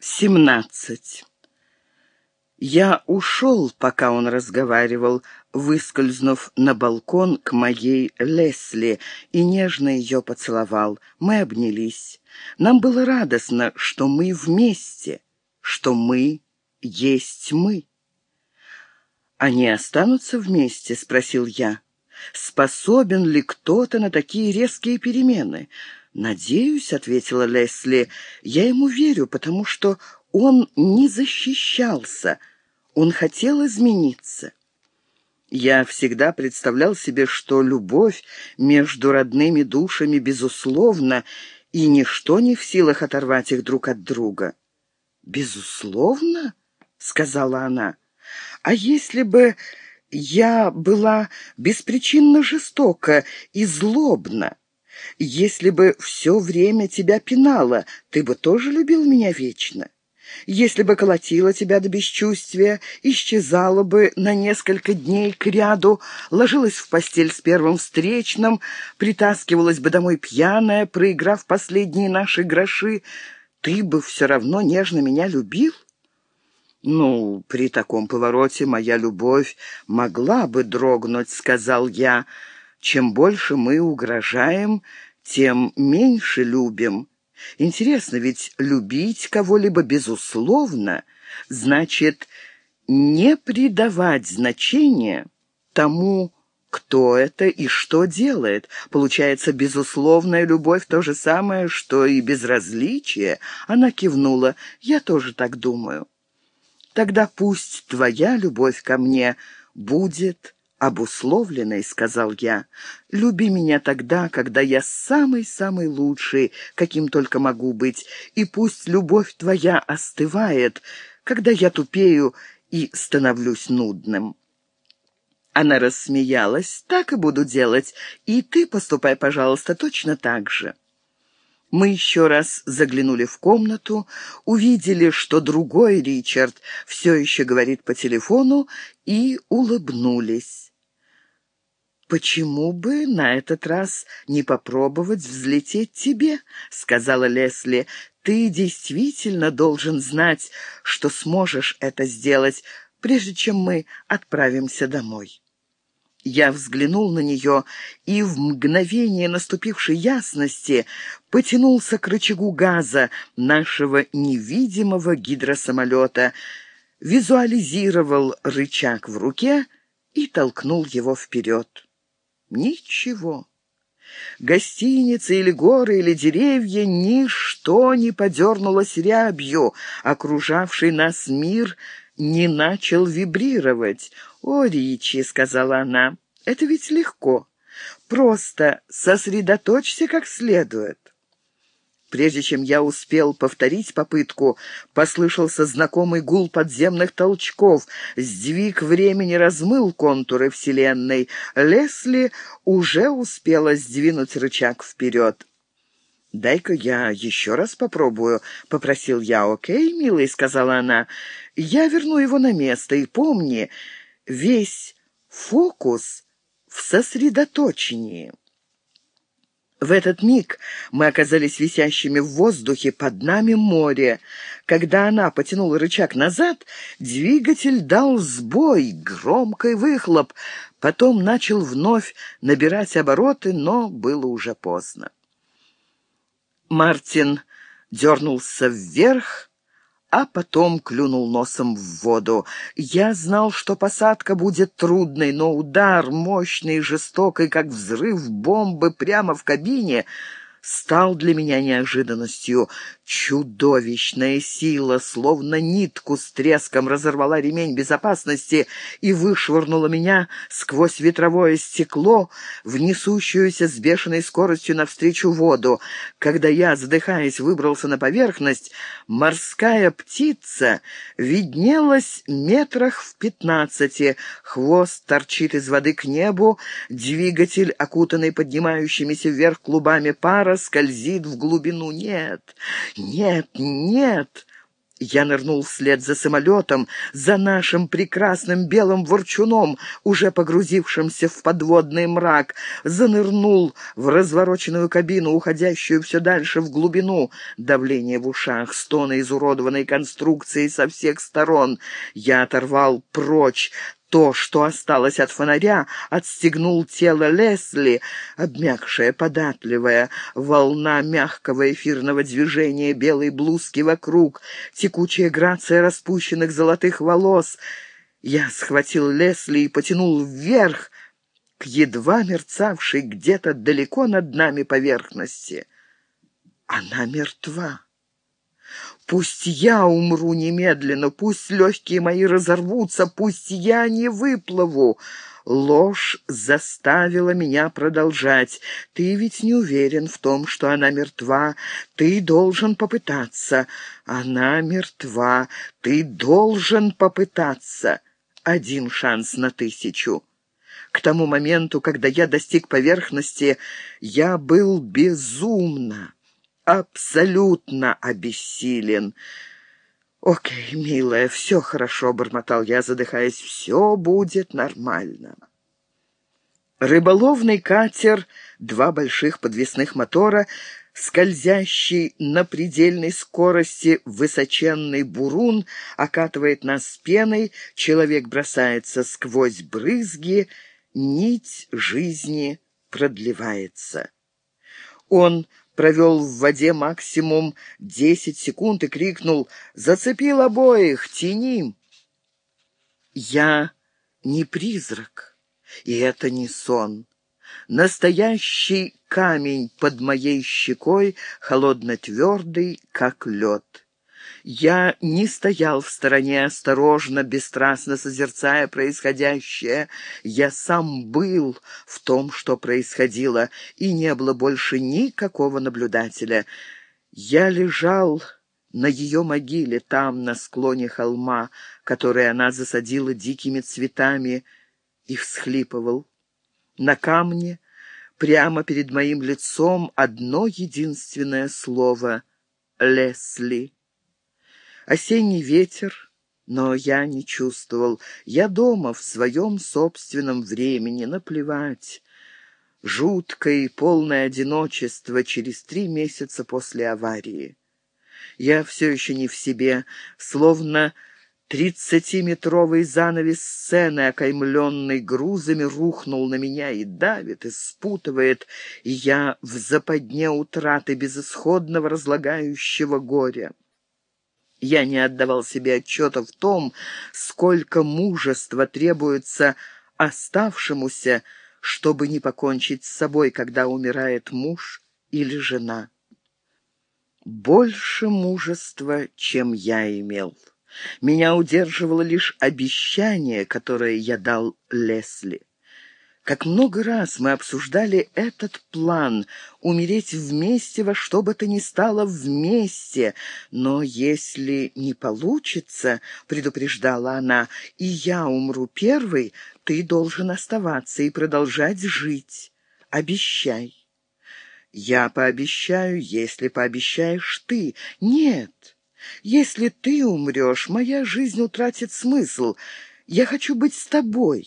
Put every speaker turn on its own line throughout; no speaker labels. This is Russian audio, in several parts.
17. Я ушел, пока он разговаривал, выскользнув на балкон к моей Лесли и нежно ее поцеловал. Мы обнялись. Нам было радостно, что мы вместе, что мы есть мы. «Они останутся вместе?» — спросил я. «Способен ли кто-то на такие резкие перемены?» «Надеюсь», — ответила Лесли, — «я ему верю, потому что он не защищался, он хотел измениться». Я всегда представлял себе, что любовь между родными душами безусловна, и ничто не в силах оторвать их друг от друга. «Безусловно?» — сказала она. «А если бы я была беспричинно жестока и злобна?» Если бы все время тебя пинала, ты бы тоже любил меня вечно. Если бы колотила тебя до бесчувствия, исчезала бы на несколько дней к ряду, ложилась в постель с первым встречным, притаскивалась бы домой пьяная, проиграв последние наши гроши, ты бы все равно нежно меня любил? «Ну, при таком повороте моя любовь могла бы дрогнуть», — сказал я, — чем больше мы угрожаем, тем меньше любим. Интересно, ведь любить кого-либо безусловно значит не придавать значения тому, кто это и что делает. Получается, безусловная любовь то же самое, что и безразличие. Она кивнула. Я тоже так думаю. Тогда пусть твоя любовь ко мне будет обусловленной, — сказал я. Люби меня тогда, когда я самый-самый лучший, каким только могу быть, и пусть любовь твоя остывает, когда я тупею и становлюсь нудным. Она рассмеялась. «Так и буду делать, и ты поступай, пожалуйста, точно так же». Мы еще раз заглянули в комнату, увидели, что другой Ричард все еще говорит по телефону, и улыбнулись. «Почему бы на этот раз не попробовать взлететь тебе?» — сказала Лесли. «Ты действительно должен знать, что сможешь это сделать, прежде чем мы отправимся домой». Я взглянул на нее и в мгновение наступившей ясности потянулся к рычагу газа нашего невидимого гидросамолета, визуализировал рычаг в руке и толкнул его вперед. Ничего. Гостиницы или горы, или деревья, ничто не подернулось рябью. Окружавший нас мир не начал вибрировать. «О, Ричи», — сказала она, — «это ведь легко. Просто сосредоточься как следует». Прежде чем я успел повторить попытку, послышался знакомый гул подземных толчков. Сдвиг времени размыл контуры Вселенной. Лесли уже успела сдвинуть рычаг вперед. «Дай-ка я еще раз попробую», — попросил я. «Окей, милый», — сказала она. «Я верну его на место, и помни, весь фокус в сосредоточении». В этот миг мы оказались висящими в воздухе, под нами море. Когда она потянула рычаг назад, двигатель дал сбой, громкий выхлоп. Потом начал вновь набирать обороты, но было уже поздно. Мартин дернулся вверх, а потом клюнул носом в воду. Я знал, что посадка будет трудной, но удар, мощный и жестокий, как взрыв бомбы прямо в кабине, стал для меня неожиданностью. Чудовищная сила, словно нитку с треском, разорвала ремень безопасности и вышвырнула меня сквозь ветровое стекло в несущуюся с бешеной скоростью навстречу воду. Когда я, задыхаясь, выбрался на поверхность, морская птица виднелась метрах в пятнадцати, хвост торчит из воды к небу, двигатель, окутанный поднимающимися вверх клубами пара, скользит в глубину. Нет, «Нет, нет!» Я нырнул вслед за самолетом, за нашим прекрасным белым ворчуном, уже погрузившимся в подводный мрак, занырнул в развороченную кабину, уходящую все дальше в глубину. Давление в ушах, стоны изуродованной конструкции со всех сторон. Я оторвал прочь то, что осталось от фонаря, отстегнул тело Лесли, обмякшая, податливая, волна мягкого эфирного движения белой блузки вокруг, текучая грация распущенных золотых волос. Я схватил Лесли и потянул вверх, к едва мерцавшей где-то далеко над нами поверхности. Она мертва. Пусть я умру немедленно, пусть легкие мои разорвутся, пусть я не выплыву. Ложь заставила меня продолжать. Ты ведь не уверен в том, что она мертва. Ты должен попытаться. Она мертва. Ты должен попытаться. Один шанс на тысячу. К тому моменту, когда я достиг поверхности, я был безумно абсолютно обессилен. «Окей, милая, все хорошо», — бормотал я, задыхаясь, — «все будет нормально». Рыболовный катер, два больших подвесных мотора, скользящий на предельной скорости высоченный бурун окатывает нас пеной, человек бросается сквозь брызги, нить жизни продлевается. Он провел в воде максимум десять секунд и крикнул «Зацепил обоих! Тяни!» Я не призрак, и это не сон. Настоящий камень под моей щекой, холодно-твердый, как лед. Я не стоял в стороне осторожно, бесстрастно созерцая происходящее. Я сам был в том, что происходило, и не было больше никакого наблюдателя. Я лежал на ее могиле, там, на склоне холма, который она засадила дикими цветами, и всхлипывал. На камне, прямо перед моим лицом, одно единственное слово — «Лесли». Осенний ветер, но я не чувствовал. Я дома, в своем собственном времени, наплевать. Жуткое и полное одиночество через три месяца после аварии. Я все еще не в себе, словно тридцатиметровый занавес сцены, окаймленный грузами, рухнул на меня и давит, и спутывает, и я в западне утраты безысходного разлагающего горя. Я не отдавал себе отчета в том, сколько мужества требуется оставшемуся, чтобы не покончить с собой, когда умирает муж или жена. Больше мужества, чем я имел. Меня удерживало лишь обещание, которое я дал Лесли. Как много раз мы обсуждали этот план — умереть вместе во что бы то ни стало вместе. Но если не получится, — предупреждала она, — и я умру первой, ты должен оставаться и продолжать жить. Обещай. Я пообещаю, если пообещаешь ты. Нет, если ты умрешь, моя жизнь утратит смысл. Я хочу быть с тобой.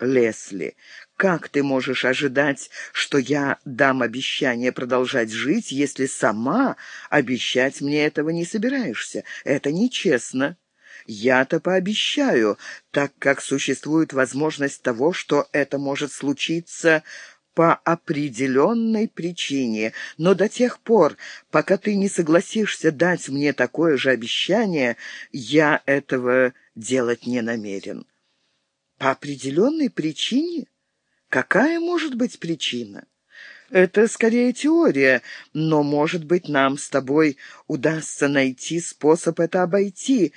Лесли, как ты можешь ожидать, что я дам обещание продолжать жить, если сама обещать мне этого не собираешься? Это нечестно. Я-то пообещаю, так как существует возможность того, что это может случиться по определенной причине, но до тех пор, пока ты не согласишься дать мне такое же обещание, я этого делать не намерен. По определенной причине? Какая может быть причина? Это скорее теория, но, может быть, нам с тобой удастся найти способ это обойти.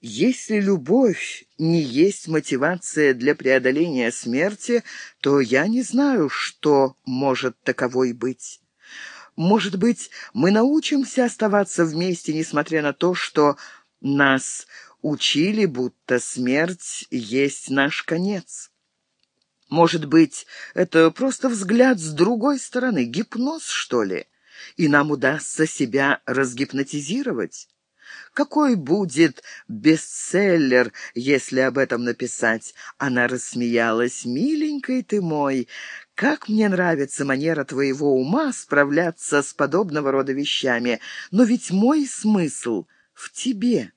Если любовь не есть мотивация для преодоления смерти, то я не знаю, что может таковой быть. Может быть, мы научимся оставаться вместе, несмотря на то, что нас учили, будто смерть есть наш конец. Может быть, это просто взгляд с другой стороны, гипноз, что ли? И нам удастся себя разгипнотизировать? Какой будет бестселлер, если об этом написать?» Она рассмеялась. «Миленький ты мой, как мне нравится манера твоего ума справляться с подобного рода вещами. Но ведь мой смысл в тебе.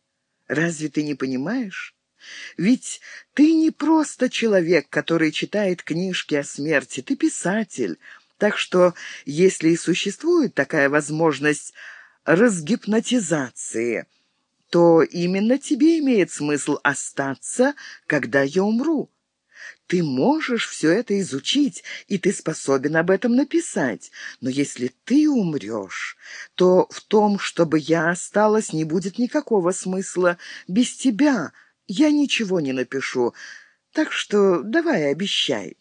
Разве ты не понимаешь?» Ведь ты не просто человек, который читает книжки о смерти, ты писатель. Так что, если и существует такая возможность разгипнотизации, то именно тебе имеет смысл остаться, когда я умру. Ты можешь все это изучить, и ты способен об этом написать. Но если ты умрешь, то в том, чтобы я осталась, не будет никакого смысла. Без тебя я ничего не напишу, так что давай обещай».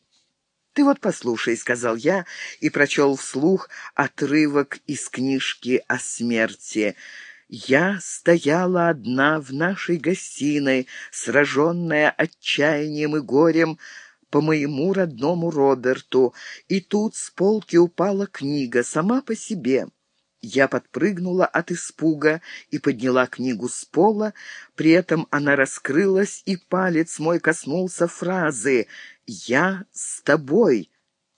«Ты вот послушай», — сказал я и прочел вслух отрывок из книжки о смерти. «Я стояла одна в нашей гостиной, сраженная отчаянием и горем по моему родному Роберту, и тут с полки упала книга сама по себе». Я подпрыгнула от испуга и подняла книгу с пола, при этом она раскрылась, и палец мой коснулся фразы «Я с тобой»,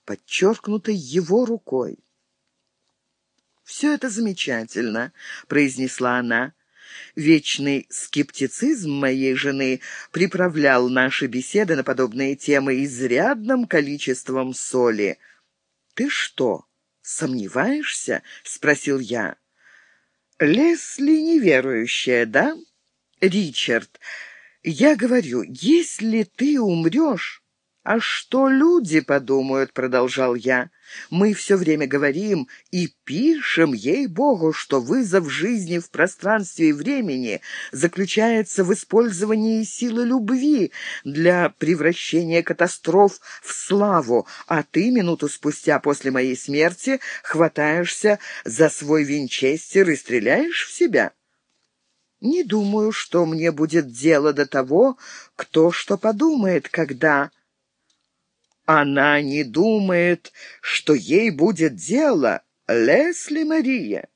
подчеркнутой его рукой. «Все это замечательно», — произнесла она. Вечный скептицизм моей жены приправлял наши беседы на подобные темы изрядным количеством соли. «Ты что?» «Сомневаешься?» — спросил я. «Лесли неверующая, да?» «Ричард, я говорю, если ты умрешь...» «А что люди подумают?» — продолжал я. «Мы все время говорим и пишем, ей-богу, что вызов жизни в пространстве и времени заключается в использовании силы любви для превращения катастроф в славу, а ты минуту спустя после моей смерти хватаешься за свой винчестер и стреляешь в себя». «Не думаю, что мне будет дело до того, кто что подумает, когда...» Она не думает, что ей будет дело, Лесли Мария.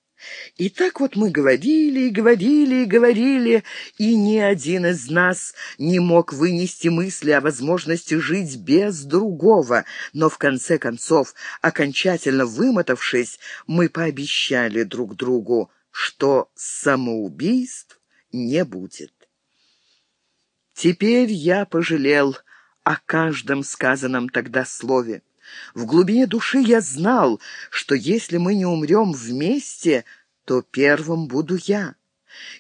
И так вот мы говорили и говорили и говорили, и ни один из нас не мог вынести мысли о возможности жить без другого. Но в конце концов, окончательно вымотавшись, мы пообещали друг другу, что самоубийств не будет. Теперь я пожалел о каждом сказанном тогда слове. В глубине души я знал, что если мы не умрем вместе, то первым буду я.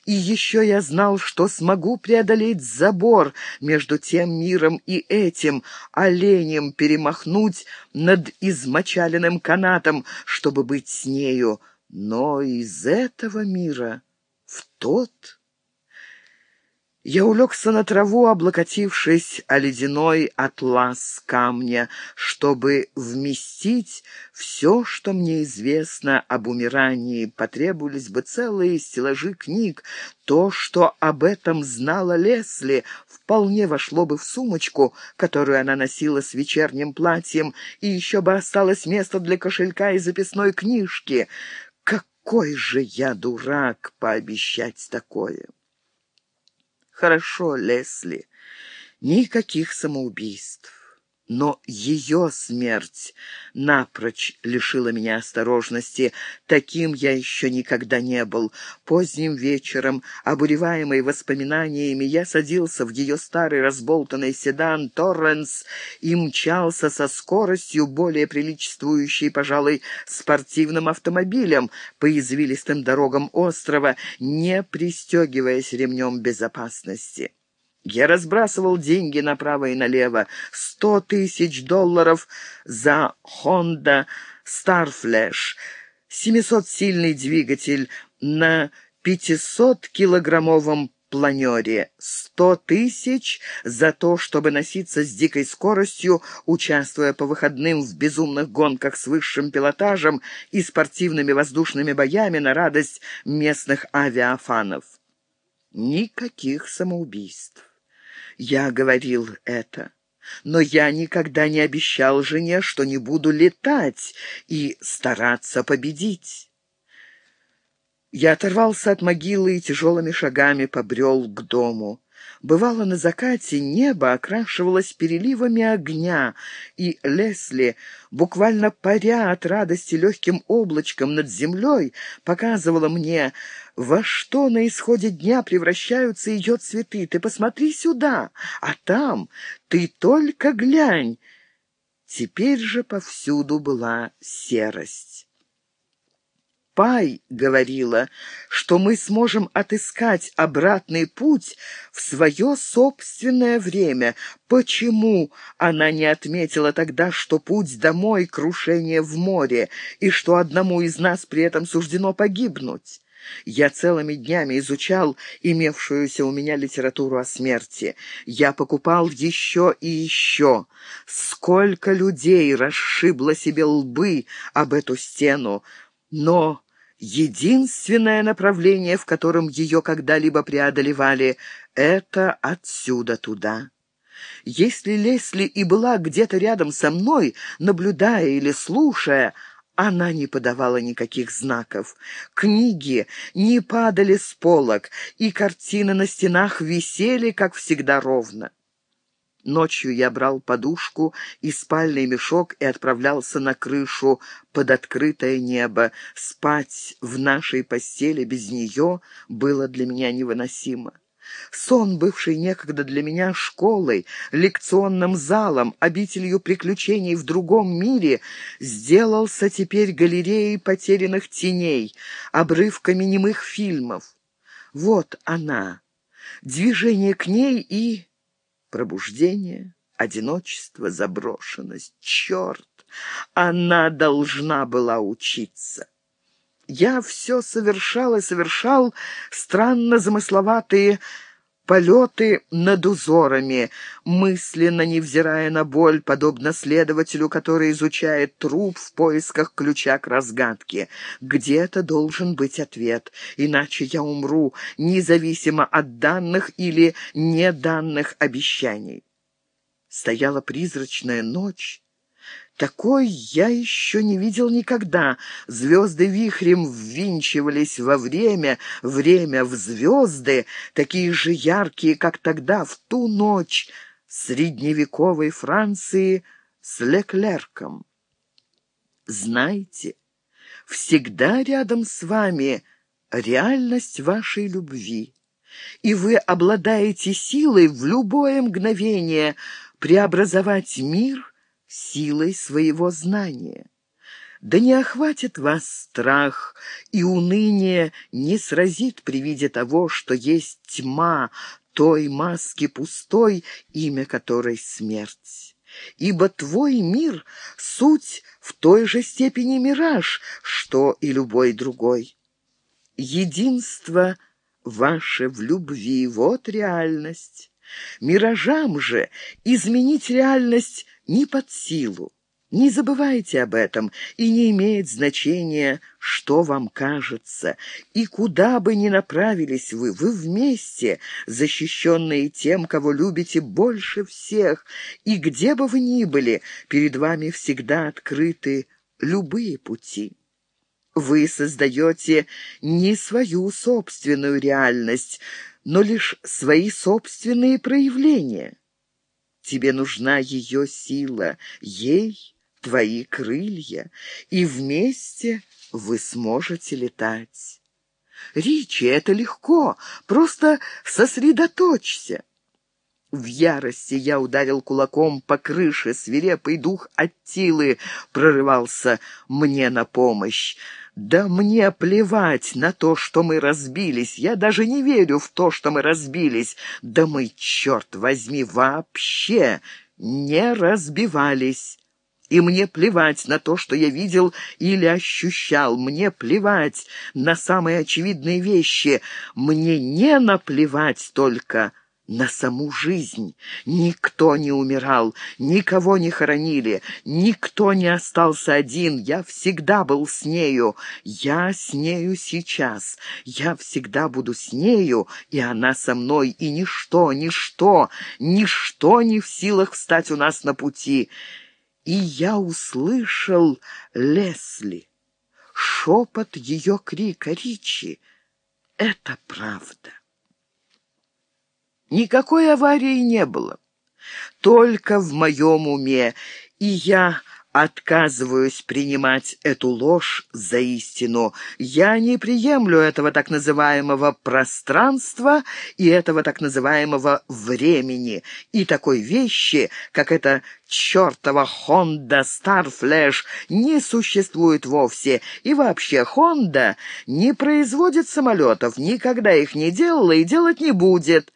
И еще я знал, что смогу преодолеть забор между тем миром и этим, оленем перемахнуть над измочаленным канатом, чтобы быть с нею. Но из этого мира в тот я улегся на траву, облокотившись о ледяной атлас камня, чтобы вместить все, что мне известно об умирании. Потребовались бы целые стеллажи книг. То, что об этом знала Лесли, вполне вошло бы в сумочку, которую она носила с вечерним платьем, и еще бы осталось место для кошелька и записной книжки. Какой же я дурак пообещать такое! Хорошо, Лесли, никаких самоубийств. Но ее смерть напрочь лишила меня осторожности. Таким я еще никогда не был. Поздним вечером, обуреваемый воспоминаниями, я садился в ее старый разболтанный седан «Торренс» и мчался со скоростью, более приличествующей, пожалуй, спортивным автомобилем по извилистым дорогам острова, не пристегиваясь ремнем безопасности. Я разбрасывал деньги направо и налево. Сто тысяч долларов за «Хонда Старфлэш», семисотсильный двигатель на пятисоткилограммовом планере, сто тысяч за то, чтобы носиться с дикой скоростью, участвуя по выходным в безумных гонках с высшим пилотажем и спортивными воздушными боями на радость местных авиафанов. Никаких самоубийств. Я говорил это. Но я никогда не обещал жене, что не буду летать и стараться победить. Я оторвался от могилы и тяжелыми шагами побрел к дому. Бывало, на закате небо окрашивалось переливами огня, и Лесли, буквально паря от радости легким облачком над землей, показывала мне, во что на исходе дня превращаются ее цветы. Ты посмотри сюда, а там ты только глянь. Теперь же повсюду была серость. Пай говорила, что мы сможем отыскать обратный путь в свое собственное время. Почему она не отметила тогда, что путь домой — крушение в море, и что одному из нас при этом суждено погибнуть? Я целыми днями изучал имевшуюся у меня литературу о смерти. Я покупал еще и еще. Сколько людей расшибло себе лбы об эту стену, но единственное направление, в котором ее когда-либо преодолевали, это отсюда туда. Если Лесли и была где-то рядом со мной, наблюдая или слушая, она не подавала никаких знаков. Книги не падали с полок, и картины на стенах висели, как всегда, ровно. Ночью я брал подушку и спальный мешок и отправлялся на крышу под открытое небо. Спать в нашей постели без нее было для меня невыносимо. Сон, бывший некогда для меня школой, лекционным залом, обителью приключений в другом мире, сделался теперь галереей потерянных теней, обрывками немых фильмов. Вот она, движение к ней и Пробуждение, одиночество, заброшенность. Черт! Она должна была учиться. Я все совершал и совершал странно замысловатые полеты над узорами, мысленно невзирая на боль, подобно следователю, который изучает труп в поисках ключа к разгадке. Где-то должен быть ответ, иначе я умру, независимо от данных или неданных обещаний. Стояла призрачная ночь, такой я еще не видел никогда. Звезды вихрем ввинчивались во время, время в звезды, такие же яркие, как тогда, в ту ночь средневековой Франции с Леклерком. Знаете, всегда рядом с вами реальность вашей любви, и вы обладаете силой в любое мгновение преобразовать мир силой своего знания. Да не охватит вас страх, и уныние не сразит при виде того, что есть тьма, той маски пустой, имя которой смерть. Ибо твой мир — суть в той же степени мираж, что и любой другой. Единство ваше в любви — вот реальность. Миражам же изменить реальность не под силу. Не забывайте об этом, и не имеет значения, что вам кажется. И куда бы ни направились вы, вы вместе, защищенные тем, кого любите больше всех. И где бы вы ни были, перед вами всегда открыты любые пути. Вы создаете не свою собственную реальность, но лишь свои собственные проявления. Тебе нужна ее сила, ей твои крылья, и вместе вы сможете летать. Ричи, это легко, просто сосредоточься. В ярости я ударил кулаком по крыше, свирепый дух Аттилы прорывался мне на помощь. Да мне плевать на то, что мы разбились. Я даже не верю в то, что мы разбились. Да мы, черт возьми, вообще не разбивались. И мне плевать на то, что я видел или ощущал. Мне плевать на самые очевидные вещи. Мне не наплевать только на саму жизнь. Никто не умирал, никого не хоронили, никто не остался один. Я всегда был с нею, я с нею сейчас. Я всегда буду с нею, и она со мной, и ничто, ничто, ничто не в силах встать у нас на пути. И я услышал Лесли, шепот ее крика «Ричи!» это правда. Никакой аварии не было. Только в моем уме, и я отказываюсь принимать эту ложь за истину. Я не приемлю этого так называемого пространства и этого так называемого времени, и такой вещи, как эта чертова Honda Starflash, не существует вовсе, и вообще Honda не производит самолетов, никогда их не делала и делать не будет».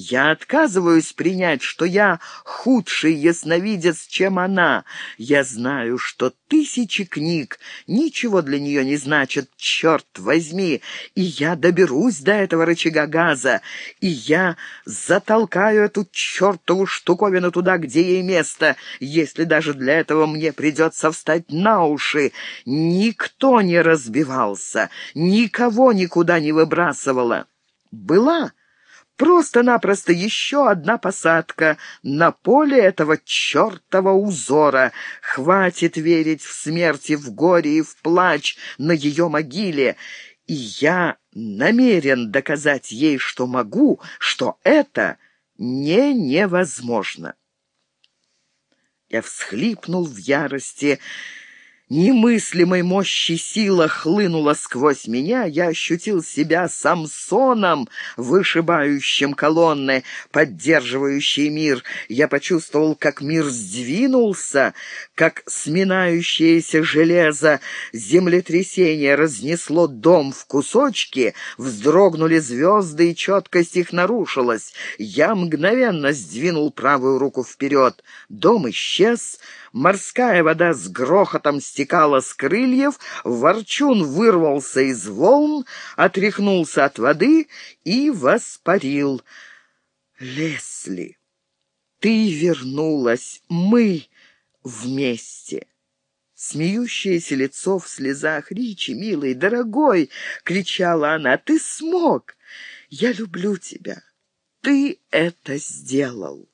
Я отказываюсь принять, что я худший ясновидец, чем она. Я знаю, что тысячи книг ничего для нее не значат, черт возьми, и я доберусь до этого рычага газа, и я затолкаю эту чертову штуковину туда, где ей место, если даже для этого мне придется встать на уши. Никто не разбивался, никого никуда не выбрасывала. Была Просто-напросто еще одна посадка на поле этого чертова узора. Хватит верить в смерть и в горе и в плач на ее могиле. И я намерен доказать ей, что могу, что это не невозможно. Я всхлипнул в ярости, Немыслимой мощи сила хлынула сквозь меня, я ощутил себя Самсоном, вышибающим колонны, поддерживающий мир. Я почувствовал, как мир сдвинулся, как сминающееся железо землетрясение разнесло дом в кусочки, вздрогнули звезды, и четкость их нарушилась. Я мгновенно сдвинул правую руку вперед. Дом исчез, Морская вода с грохотом стекала с крыльев, ворчун вырвался из волн, отряхнулся от воды и воспарил. «Лесли, ты вернулась, мы вместе!» Смеющееся лицо в слезах. «Ричи, милый, дорогой!» — кричала она. «Ты смог! Я люблю тебя! Ты это сделал!»